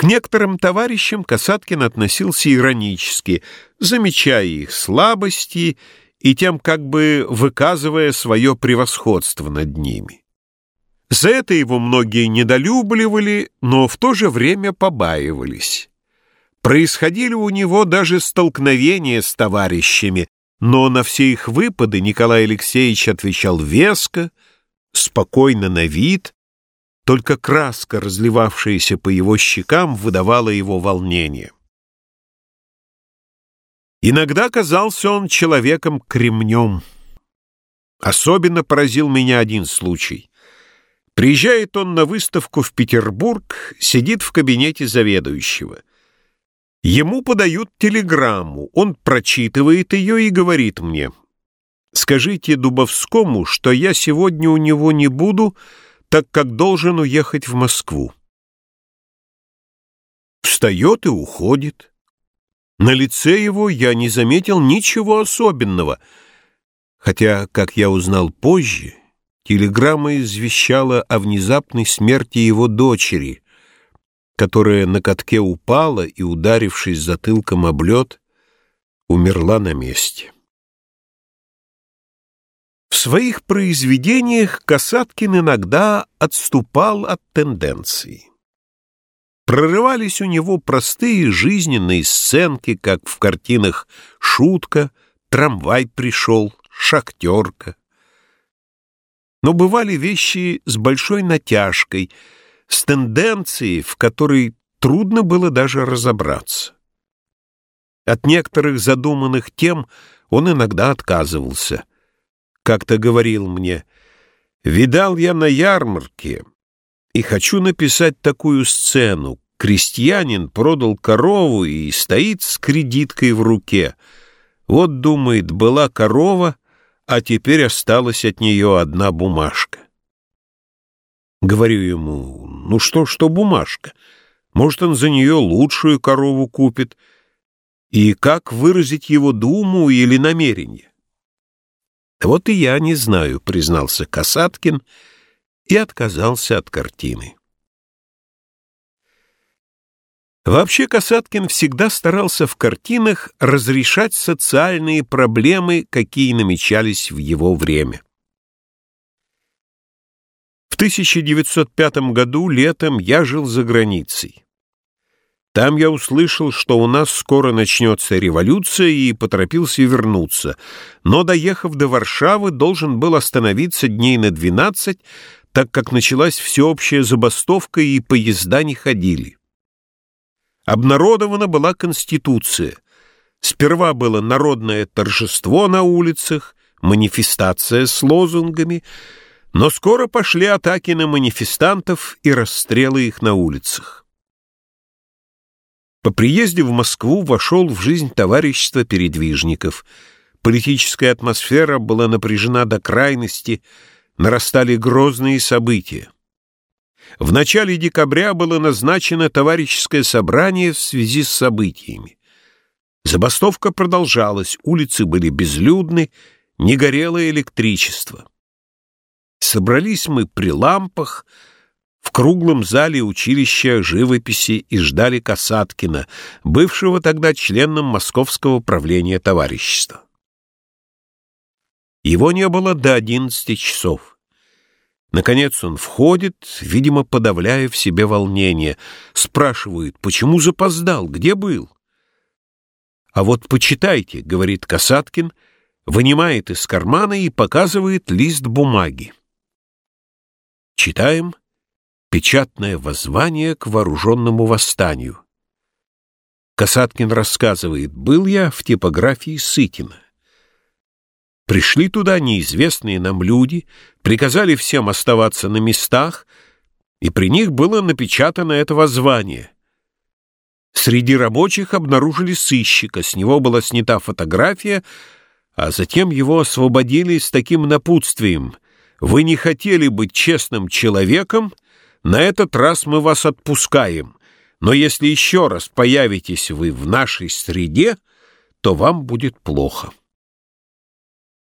К некоторым товарищам Касаткин относился иронически, замечая их слабости и тем как бы выказывая свое превосходство над ними. За это его многие недолюбливали, но в то же время побаивались. Происходили у него даже столкновения с товарищами, но на все их выпады Николай Алексеевич отвечал веско, спокойно на вид, только краска, разливавшаяся по его щекам, выдавала его волнение. Иногда казался он человеком-кремнем. Особенно поразил меня один случай. Приезжает он на выставку в Петербург, сидит в кабинете заведующего. Ему подают телеграмму, он прочитывает ее и говорит мне, «Скажите Дубовскому, что я сегодня у него не буду, — так как должен уехать в Москву. Встает и уходит. На лице его я не заметил ничего особенного, хотя, как я узнал позже, телеграмма извещала о внезапной смерти его дочери, которая на катке упала и, ударившись затылком об лед, умерла на месте. Своих произведениях Касаткин иногда отступал от тенденций. Прорывались у него простые жизненные сценки, как в картинах «Шутка», «Трамвай пришел», «Шахтерка». Но бывали вещи с большой натяжкой, с тенденцией, в которой трудно было даже разобраться. От некоторых задуманных тем он иногда отказывался как-то говорил мне, «Видал я на ярмарке и хочу написать такую сцену. Крестьянин продал корову и стоит с кредиткой в руке. Вот, думает, была корова, а теперь осталась от нее одна бумажка. Говорю ему, ну что, что бумажка? Может, он за нее лучшую корову купит? И как выразить его думу или намерение? «Вот и я не знаю», — признался Касаткин и отказался от картины. Вообще Касаткин всегда старался в картинах разрешать социальные проблемы, какие намечались в его время. В 1905 году летом я жил за границей. Там я услышал, что у нас скоро начнется революция, и поторопился вернуться. Но, доехав до Варшавы, должен был остановиться дней на двенадцать, так как началась всеобщая забастовка, и поезда не ходили. Обнародована была Конституция. Сперва было народное торжество на улицах, манифестация с лозунгами, но скоро пошли атаки на манифестантов и расстрелы их на улицах. По приезде в Москву вошел в жизнь товарищества передвижников. Политическая атмосфера была напряжена до крайности, нарастали грозные события. В начале декабря было назначено товарищеское собрание в связи с событиями. Забастовка продолжалась, улицы были безлюдны, не горело электричество. Собрались мы при лампах, в круглом зале училища живописи и ждали Касаткина, бывшего тогда членом Московского правления товарищества. Его не было до одиннадцати часов. Наконец он входит, видимо, подавляя в себе волнение. Спрашивает, почему запоздал, где был? «А вот почитайте», — говорит Касаткин, вынимает из кармана и показывает лист бумаги. Читаем Печатное воззвание к вооруженному восстанию. Касаткин рассказывает, был я в типографии Сытина. Пришли туда неизвестные нам люди, приказали всем оставаться на местах, и при них было напечатано это воззвание. Среди рабочих обнаружили сыщика, с него была снята фотография, а затем его освободили с таким напутствием. «Вы не хотели быть честным человеком, — на этот раз мы вас отпускаем, но если еще раз появитесь вы в нашей среде, то вам будет плохо.